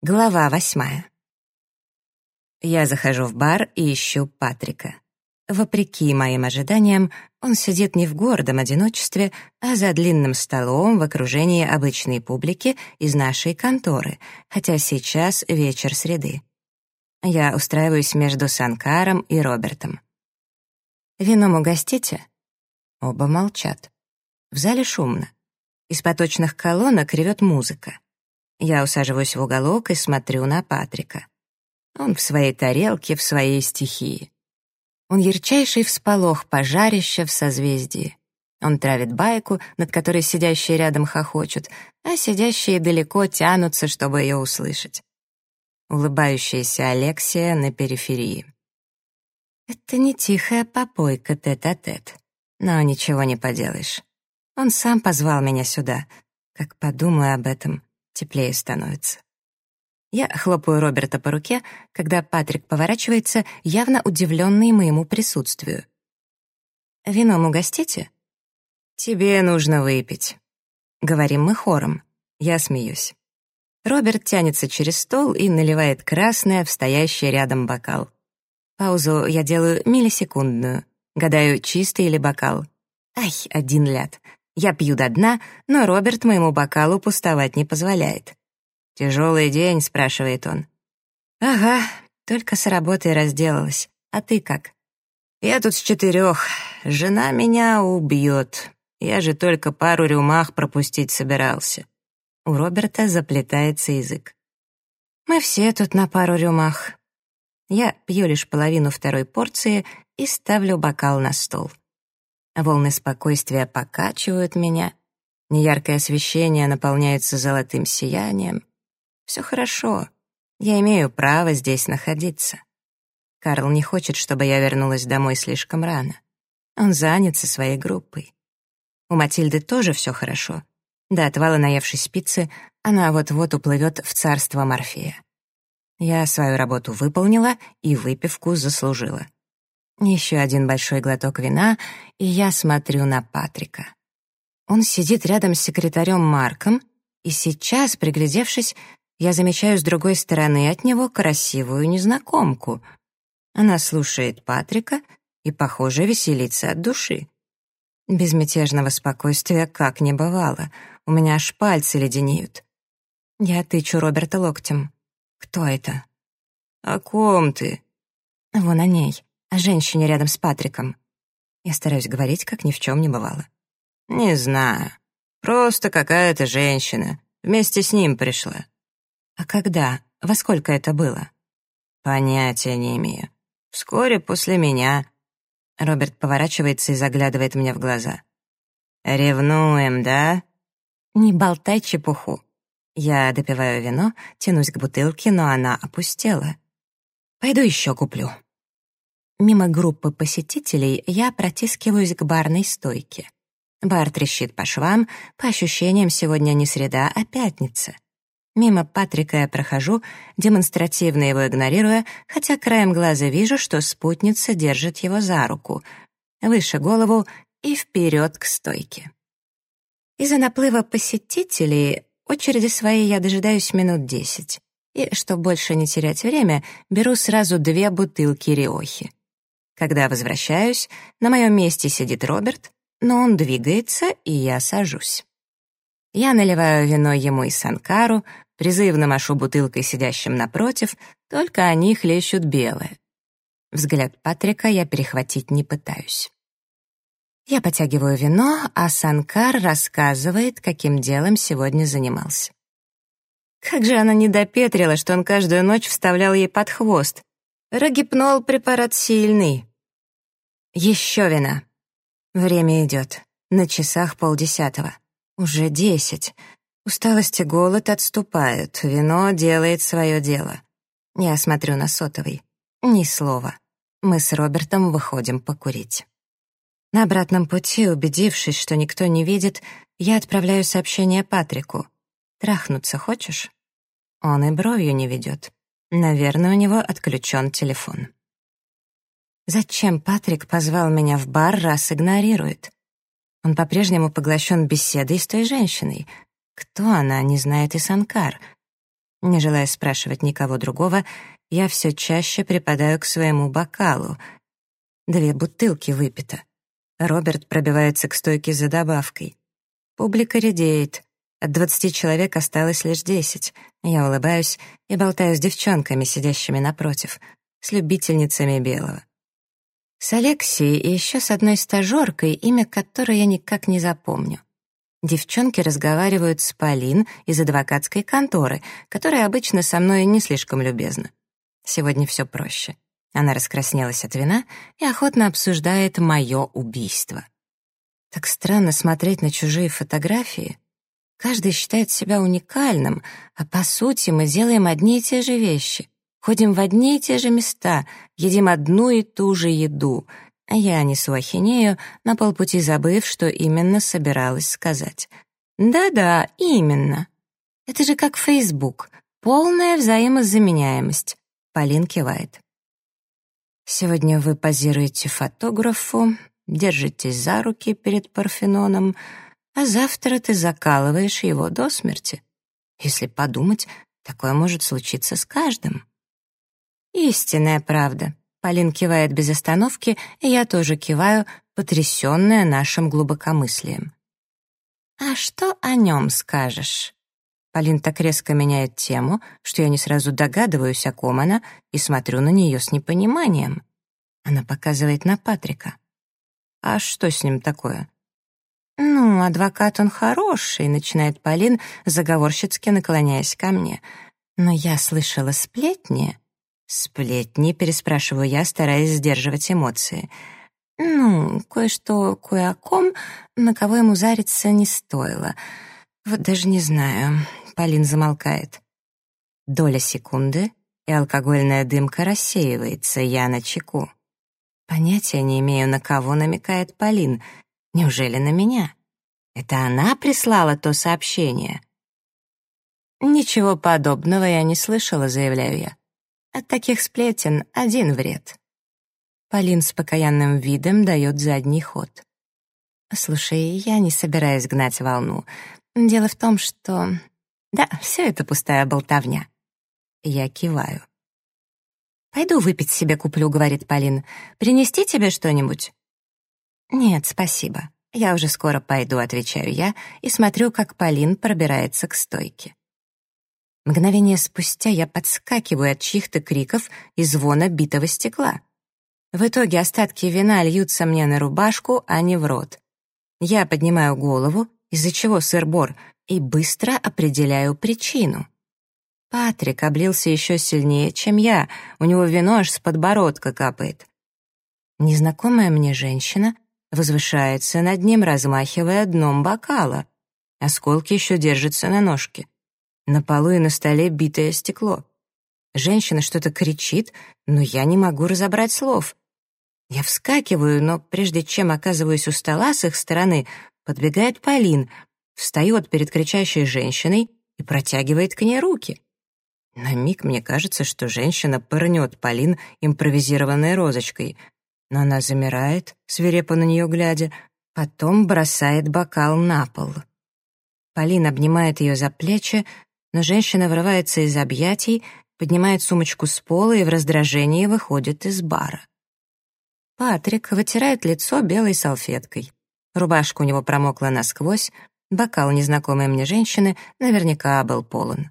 Глава восьмая. Я захожу в бар и ищу Патрика. Вопреки моим ожиданиям, он сидит не в гордом одиночестве, а за длинным столом в окружении обычной публики из нашей конторы, хотя сейчас вечер среды. Я устраиваюсь между Санкаром и Робертом. «Вином угостите?» Оба молчат. В зале шумно. Из поточных колонок ревет музыка. Я усаживаюсь в уголок и смотрю на Патрика. Он в своей тарелке, в своей стихии. Он ярчайший всполох пожарища в созвездии. Он травит байку, над которой сидящие рядом хохочут, а сидящие далеко тянутся, чтобы ее услышать. Улыбающаяся Алексия на периферии. Это не тихая попойка тет-а-тет, -тет, но ничего не поделаешь. Он сам позвал меня сюда. Как подумаю об этом, теплее становится. Я хлопаю Роберта по руке, когда Патрик поворачивается, явно удивленный моему присутствию. «Вином угостите?» «Тебе нужно выпить». Говорим мы хором. Я смеюсь. Роберт тянется через стол и наливает красное в стоящий рядом бокал. Паузу я делаю миллисекундную. Гадаю, чистый или бокал. Ай, один ляд. Я пью до дна, но Роберт моему бокалу пустовать не позволяет. «Тяжелый день?» — спрашивает он. «Ага, только с работой разделалась. А ты как?» «Я тут с четырех. Жена меня убьет. Я же только пару рюмах пропустить собирался». У Роберта заплетается язык. «Мы все тут на пару рюмах». Я пью лишь половину второй порции и ставлю бокал на стол. Волны спокойствия покачивают меня. Неяркое освещение наполняется золотым сиянием. Все хорошо. Я имею право здесь находиться. Карл не хочет, чтобы я вернулась домой слишком рано. Он занят со своей группой. У Матильды тоже все хорошо. До отвала наевшись пиццы, она вот-вот уплывет в царство Морфея. Я свою работу выполнила и выпивку заслужила. Еще один большой глоток вина, и я смотрю на Патрика. Он сидит рядом с секретарем Марком, и сейчас, приглядевшись, я замечаю с другой стороны от него красивую незнакомку. Она слушает Патрика и, похоже, веселится от души. Безмятежного спокойствия как не бывало. У меня аж пальцы леденеют. Я тычу Роберта локтем. «Кто это?» «О ком ты?» «Вон о ней о женщине рядом с Патриком. Я стараюсь говорить, как ни в чем не бывало. «Не знаю. Просто какая-то женщина. Вместе с ним пришла». «А когда? Во сколько это было?» «Понятия не имею. Вскоре после меня». Роберт поворачивается и заглядывает мне в глаза. «Ревнуем, да?» «Не болтай чепуху». Я допиваю вино, тянусь к бутылке, но она опустела. «Пойду еще куплю». Мимо группы посетителей я протискиваюсь к барной стойке. Бар трещит по швам, по ощущениям сегодня не среда, а пятница. Мимо Патрика я прохожу, демонстративно его игнорируя, хотя краем глаза вижу, что спутница держит его за руку. Выше голову и вперед к стойке. Из-за наплыва посетителей очереди своей я дожидаюсь минут десять. И, чтобы больше не терять время, беру сразу две бутылки риохи. Когда возвращаюсь, на моем месте сидит Роберт, но он двигается, и я сажусь. Я наливаю вино ему и Санкару, призывно машу бутылкой сидящим напротив, только они хлещут белое. Взгляд Патрика я перехватить не пытаюсь. Я потягиваю вино, а Санкар рассказывает, каким делом сегодня занимался. Как же она не допетрила, что он каждую ночь вставлял ей под хвост. Рогипнол — препарат сильный. Еще вина. Время идет. На часах полдесятого. Уже десять. Усталость и голод отступают. Вино делает свое дело. Я смотрю на сотовый. Ни слова. Мы с Робертом выходим покурить. На обратном пути, убедившись, что никто не видит, я отправляю сообщение Патрику. «Трахнуться хочешь?» Он и бровью не ведет. Наверное, у него отключен телефон. Зачем Патрик позвал меня в бар, раз игнорирует? Он по-прежнему поглощен беседой с той женщиной. Кто она, не знает и Санкар. Не желая спрашивать никого другого, я все чаще припадаю к своему бокалу. Две бутылки выпито. Роберт пробивается к стойке за добавкой. Публика редеет. От двадцати человек осталось лишь десять. Я улыбаюсь и болтаю с девчонками, сидящими напротив, с любительницами белого. С Алексией и еще с одной стажеркой, имя которой я никак не запомню. Девчонки разговаривают с Полин из адвокатской конторы, которая обычно со мной не слишком любезна. Сегодня все проще. Она раскраснелась от вина и охотно обсуждает мое убийство. Так странно смотреть на чужие фотографии. Каждый считает себя уникальным, а по сути мы делаем одни и те же вещи. Ходим в одни и те же места, едим одну и ту же еду — я несу ахинею, на полпути забыв, что именно собиралась сказать. «Да-да, именно. Это же как Фейсбук. Полная взаимозаменяемость». Полин кивает. «Сегодня вы позируете фотографу, держитесь за руки перед Парфеноном, а завтра ты закалываешь его до смерти. Если подумать, такое может случиться с каждым». «Истинная правда», Полин кивает без остановки, и я тоже киваю, потрясенная нашим глубокомыслием. «А что о нем скажешь?» Полин так резко меняет тему, что я не сразу догадываюсь, о ком она, и смотрю на нее с непониманием. Она показывает на Патрика. «А что с ним такое?» «Ну, адвокат он хороший», — начинает Полин, заговорщицки наклоняясь ко мне. «Но я слышала сплетни, «Сплетни?» — переспрашиваю я, стараясь сдерживать эмоции. «Ну, кое-что кое о ком, на кого ему зариться не стоило. Вот даже не знаю». Полин замолкает. Доля секунды, и алкогольная дымка рассеивается, я на чеку. Понятия не имею, на кого намекает Полин. Неужели на меня? Это она прислала то сообщение? «Ничего подобного я не слышала», — заявляю я. От таких сплетен один вред. Полин с покаянным видом дает задний ход. «Слушай, я не собираюсь гнать волну. Дело в том, что... Да, все это пустая болтовня». Я киваю. «Пойду выпить себе куплю», — говорит Полин. «Принести тебе что-нибудь?» «Нет, спасибо. Я уже скоро пойду», — отвечаю я и смотрю, как Полин пробирается к стойке. Мгновение спустя я подскакиваю от чьих-то криков и звона битого стекла. В итоге остатки вина льются мне на рубашку, а не в рот. Я поднимаю голову, из-за чего сыр-бор, и быстро определяю причину. Патрик облился еще сильнее, чем я, у него вино аж с подбородка капает. Незнакомая мне женщина возвышается над ним, размахивая дном бокала. Осколки еще держатся на ножке. На полу и на столе битое стекло. Женщина что-то кричит, но я не могу разобрать слов. Я вскакиваю, но прежде чем оказываюсь у стола с их стороны, подбегает Полин, встает перед кричащей женщиной и протягивает к ней руки. На миг мне кажется, что женщина пырнет Полин импровизированной розочкой, но она замирает, свирепо на нее глядя, потом бросает бокал на пол. Полин обнимает ее за плечи, но женщина вырывается из объятий, поднимает сумочку с пола и в раздражении выходит из бара. Патрик вытирает лицо белой салфеткой. Рубашка у него промокла насквозь, бокал незнакомой мне женщины наверняка был полон.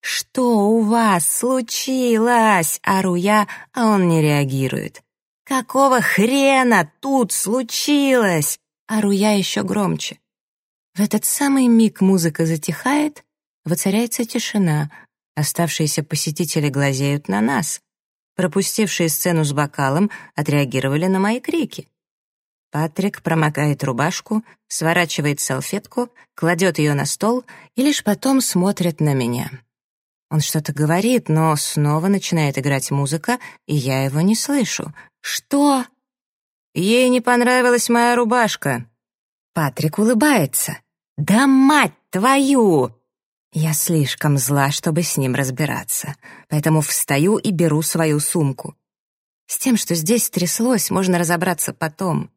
«Что у вас случилось?» — ору я, а он не реагирует. «Какого хрена тут случилось?» — ору я еще громче. В этот самый миг музыка затихает, Воцаряется тишина. Оставшиеся посетители глазеют на нас. Пропустившие сцену с бокалом отреагировали на мои крики. Патрик промокает рубашку, сворачивает салфетку, кладет ее на стол и лишь потом смотрит на меня. Он что-то говорит, но снова начинает играть музыка, и я его не слышу. «Что?» «Ей не понравилась моя рубашка». Патрик улыбается. «Да мать твою!» Я слишком зла, чтобы с ним разбираться, поэтому встаю и беру свою сумку. С тем, что здесь стряслось, можно разобраться потом.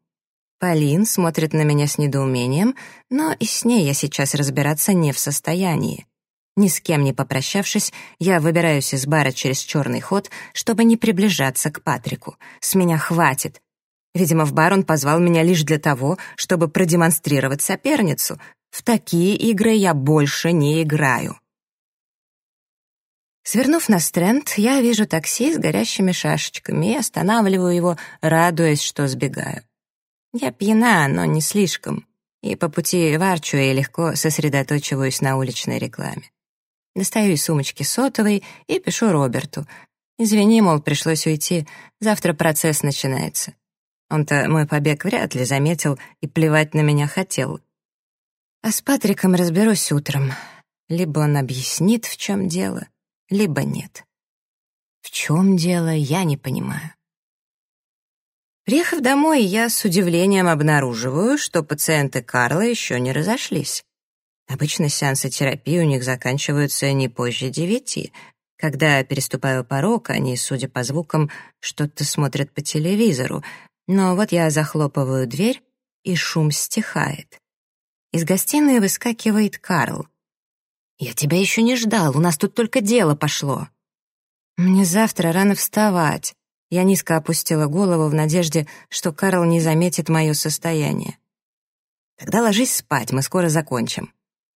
Полин смотрит на меня с недоумением, но и с ней я сейчас разбираться не в состоянии. Ни с кем не попрощавшись, я выбираюсь из бара через черный ход, чтобы не приближаться к Патрику. С меня хватит. Видимо, в бар он позвал меня лишь для того, чтобы продемонстрировать соперницу. В такие игры я больше не играю. Свернув на стренд, я вижу такси с горящими шашечками и останавливаю его, радуясь, что сбегаю. Я пьяна, но не слишком, и по пути ворчу и легко сосредоточиваюсь на уличной рекламе. Достаю из сумочки сотовый и пишу Роберту. «Извини, мол, пришлось уйти, завтра процесс начинается». Он-то мой побег вряд ли заметил и плевать на меня хотел. А с Патриком разберусь утром. Либо он объяснит, в чем дело, либо нет. В чем дело, я не понимаю. Приехав домой, я с удивлением обнаруживаю, что пациенты Карла еще не разошлись. Обычно сеансы терапии у них заканчиваются не позже девяти. Когда переступаю порог, они, судя по звукам, что-то смотрят по телевизору. Но вот я захлопываю дверь, и шум стихает. Из гостиной выскакивает Карл. «Я тебя еще не ждал, у нас тут только дело пошло». «Мне завтра рано вставать». Я низко опустила голову в надежде, что Карл не заметит мое состояние. «Тогда ложись спать, мы скоро закончим».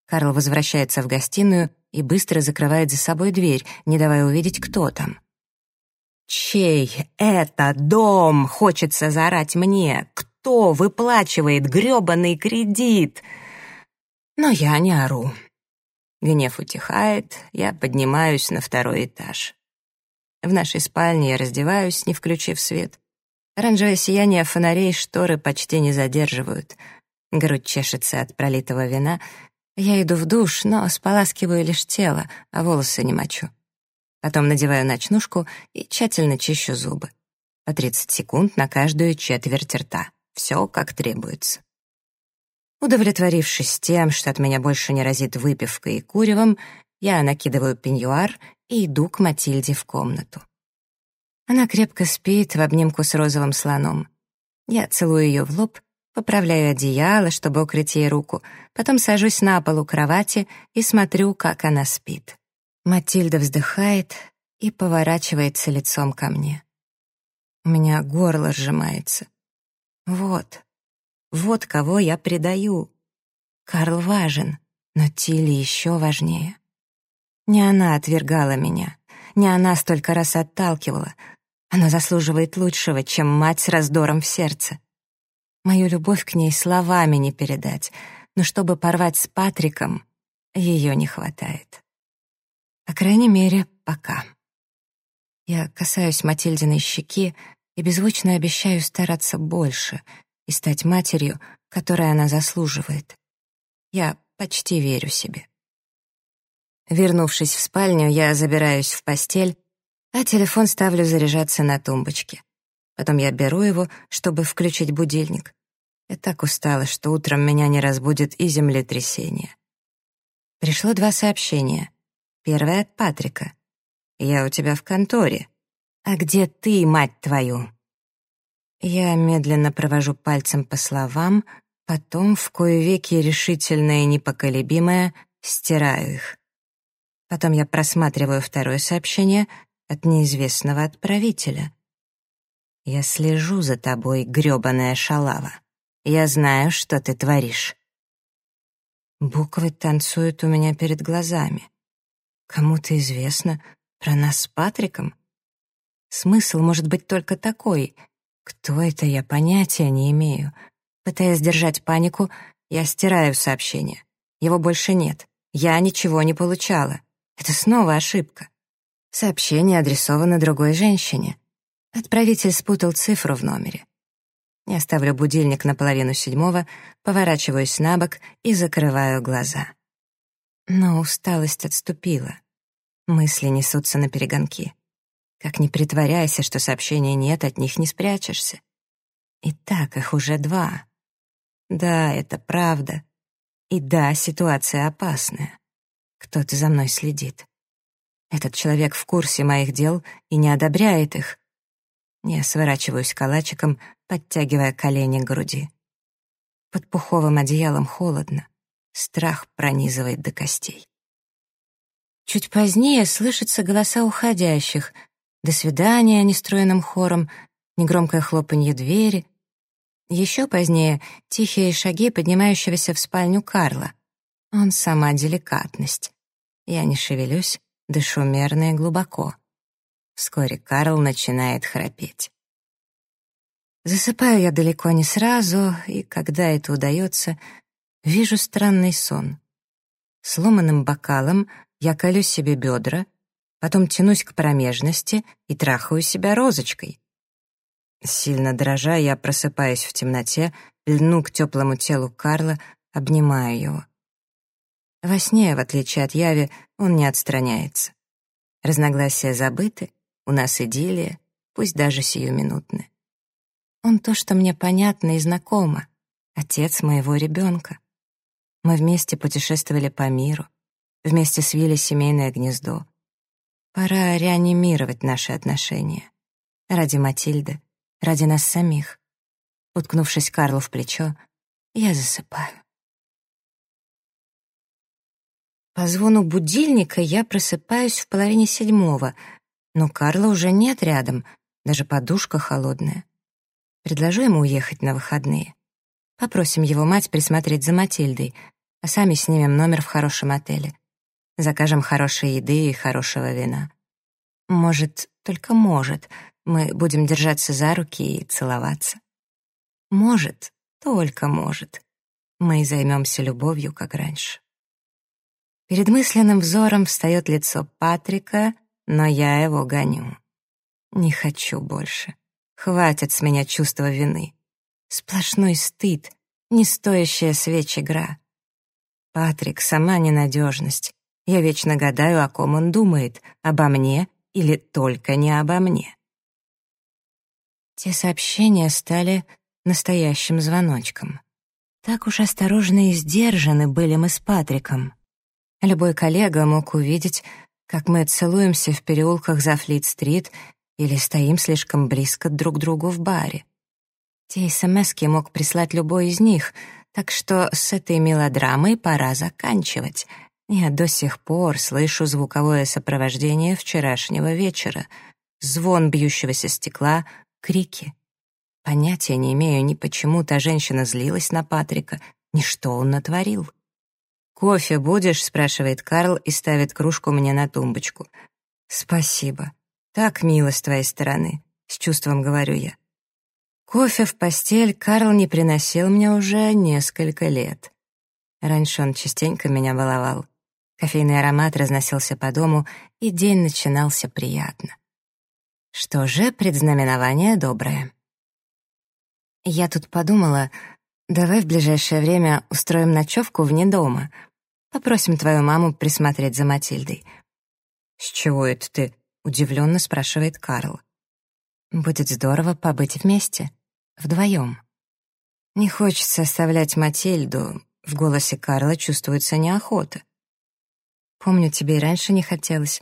Карл возвращается в гостиную и быстро закрывает за собой дверь, не давая увидеть, кто там. «Чей это дом?» — хочется заорать мне. «Кто выплачивает грёбаный кредит?» Но я не ору. Гнев утихает, я поднимаюсь на второй этаж. В нашей спальне я раздеваюсь, не включив свет. Оранжевое сияние фонарей шторы почти не задерживают. Грудь чешется от пролитого вина — я иду в душ, но споласкиваю лишь тело, а волосы не мочу. Потом надеваю ночнушку и тщательно чищу зубы. По 30 секунд на каждую четверть рта. Все как требуется. Удовлетворившись тем, что от меня больше не разит выпивкой и куревом, я накидываю пеньюар и иду к Матильде в комнату. Она крепко спит в обнимку с розовым слоном. Я целую ее в лоб Поправляю одеяло, чтобы укрыть ей руку, потом сажусь на полу кровати и смотрю, как она спит. Матильда вздыхает и поворачивается лицом ко мне. У меня горло сжимается. Вот, вот кого я предаю. Карл важен, но Тилли еще важнее. Не она отвергала меня, не она столько раз отталкивала. Она заслуживает лучшего, чем мать с раздором в сердце. Мою любовь к ней словами не передать, но чтобы порвать с Патриком, ее не хватает. По крайней мере, пока. Я касаюсь Матильдиной щеки и беззвучно обещаю стараться больше и стать матерью, которой она заслуживает. Я почти верю себе. Вернувшись в спальню, я забираюсь в постель, а телефон ставлю заряжаться на тумбочке. Потом я беру его, чтобы включить будильник. Я так устала, что утром меня не разбудит и землетрясение. Пришло два сообщения. Первое от Патрика. «Я у тебя в конторе. А где ты, мать твою?» Я медленно провожу пальцем по словам, потом, в кое веки решительное и непоколебимое, стираю их. Потом я просматриваю второе сообщение от неизвестного отправителя. «Я слежу за тобой, грёбаная шалава. Я знаю, что ты творишь». Буквы танцуют у меня перед глазами. Кому-то известно про нас с Патриком? Смысл может быть только такой. Кто это, я понятия не имею. Пытаясь сдержать панику, я стираю сообщение. Его больше нет. Я ничего не получала. Это снова ошибка. Сообщение адресовано другой женщине. Отправитель спутал цифру в номере. Я ставлю будильник на половину седьмого, поворачиваюсь на бок и закрываю глаза. Но усталость отступила. Мысли несутся на перегонки. Как ни притворяйся, что сообщений нет, от них не спрячешься. И так их уже два. Да, это правда. И да, ситуация опасная. Кто-то за мной следит. Этот человек в курсе моих дел и не одобряет их. Я сворачиваюсь калачиком, подтягивая колени к груди. Под пуховым одеялом холодно, страх пронизывает до костей. Чуть позднее слышатся голоса уходящих. «До свидания» нестроенным хором, негромкое хлопанье двери. Еще позднее тихие шаги поднимающегося в спальню Карла. Он сама деликатность. Я не шевелюсь, дышу мерно и глубоко. Вскоре Карл начинает храпеть. Засыпаю я далеко не сразу, и когда это удается, вижу странный сон. Сломанным бокалом я колю себе бедра, потом тянусь к промежности и трахаю себя розочкой. Сильно дрожа, я просыпаюсь в темноте, льну к теплому телу Карла, обнимаю его. Во сне, в отличие от Яви, он не отстраняется. Разногласия забыты, у нас идиллия, пусть даже сиюминутны. Он то, что мне понятно и знакомо, отец моего ребенка. Мы вместе путешествовали по миру, вместе свили семейное гнездо. Пора реанимировать наши отношения. Ради Матильды, ради нас самих. Уткнувшись Карлу в плечо, я засыпаю. По звону будильника я просыпаюсь в половине седьмого, но Карла уже нет рядом, даже подушка холодная. Предложу ему уехать на выходные. Попросим его мать присмотреть за Матильдой, а сами снимем номер в хорошем отеле. Закажем хорошей еды и хорошего вина. Может, только может, мы будем держаться за руки и целоваться. Может, только может. Мы займемся любовью, как раньше. Перед мысленным взором встает лицо Патрика, но я его гоню. Не хочу больше. Хватит с меня чувства вины. Сплошной стыд, не стоящая свеч игра. Патрик — сама ненадежность. Я вечно гадаю, о ком он думает, обо мне или только не обо мне. Те сообщения стали настоящим звоночком. Так уж осторожны и сдержаны были мы с Патриком. Любой коллега мог увидеть, как мы целуемся в переулках за Флит-стрит или стоим слишком близко друг к другу в баре. Те смски мог прислать любой из них, так что с этой мелодрамой пора заканчивать. Я до сих пор слышу звуковое сопровождение вчерашнего вечера, звон бьющегося стекла, крики. Понятия не имею ни почему та женщина злилась на Патрика, ни что он натворил. «Кофе будешь?» — спрашивает Карл и ставит кружку мне на тумбочку. «Спасибо», «Так мило с твоей стороны», — с чувством говорю я. Кофе в постель Карл не приносил мне уже несколько лет. Раньше он частенько меня баловал. Кофейный аромат разносился по дому, и день начинался приятно. Что же, предзнаменование доброе. Я тут подумала, давай в ближайшее время устроим ночевку вне дома. Попросим твою маму присмотреть за Матильдой. С чего это ты? Удивленно спрашивает Карл. Будет здорово побыть вместе, вдвоем. Не хочется оставлять Матильду. В голосе Карла чувствуется неохота. Помню, тебе и раньше не хотелось,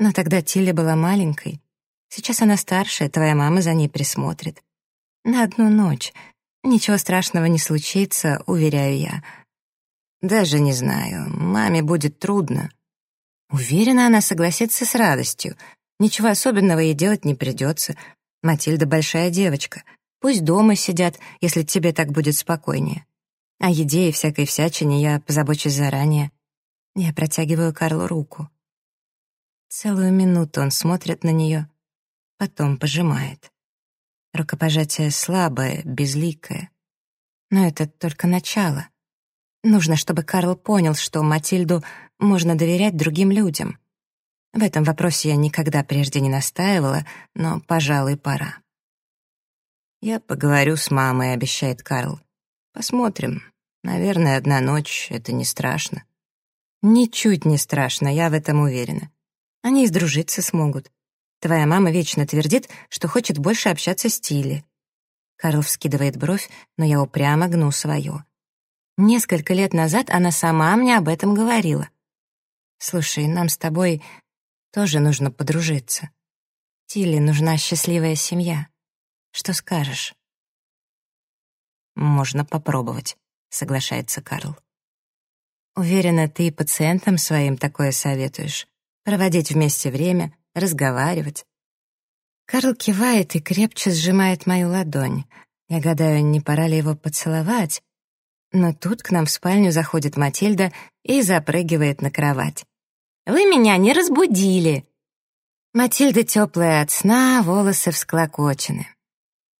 но тогда Тилли была маленькой. Сейчас она старшая, твоя мама за ней присмотрит. На одну ночь. Ничего страшного не случится, уверяю я. Даже не знаю, маме будет трудно. Уверена, она согласится с радостью. Ничего особенного ей делать не придется. Матильда большая девочка. Пусть дома сидят, если тебе так будет спокойнее. О еде и всякой всячине я позабочусь заранее. Я протягиваю Карлу руку. Целую минуту он смотрит на нее, потом пожимает. Рукопожатие слабое, безликое. Но это только начало. Нужно, чтобы Карл понял, что Матильду можно доверять другим людям. В этом вопросе я никогда прежде не настаивала, но, пожалуй, пора. «Я поговорю с мамой», — обещает Карл. «Посмотрим. Наверное, одна ночь — это не страшно». «Ничуть не страшно, я в этом уверена. Они и сдружиться смогут. Твоя мама вечно твердит, что хочет больше общаться с Тилли». Карл вскидывает бровь, но я упрямо гну свое. Несколько лет назад она сама мне об этом говорила. «Слушай, нам с тобой тоже нужно подружиться. Тиле нужна счастливая семья. Что скажешь? Можно попробовать, соглашается Карл. Уверена, ты и пациентам своим такое советуешь. проводить вместе время, разговаривать. Карл кивает и крепче сжимает мою ладонь. Я гадаю, не пора ли его поцеловать. Но тут к нам в спальню заходит Матильда и запрыгивает на кровать. «Вы меня не разбудили!» Матильда теплая от сна, волосы всклокочены.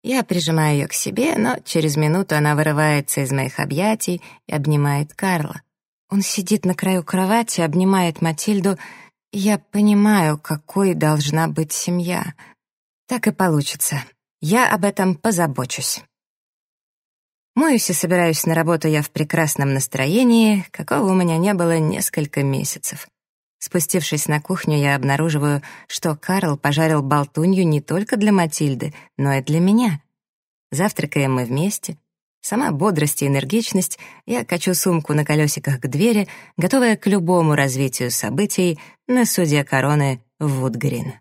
Я прижимаю ее к себе, но через минуту она вырывается из моих объятий и обнимает Карла. Он сидит на краю кровати, обнимает Матильду, я понимаю, какой должна быть семья. Так и получится. Я об этом позабочусь. Моюсь и собираюсь на работу я в прекрасном настроении, какого у меня не было несколько месяцев. Спустившись на кухню, я обнаруживаю, что Карл пожарил болтунью не только для Матильды, но и для меня. Завтракаем мы вместе. Сама бодрость и энергичность, я качу сумку на колесиках к двери, готовая к любому развитию событий на суде короны Вудгрин.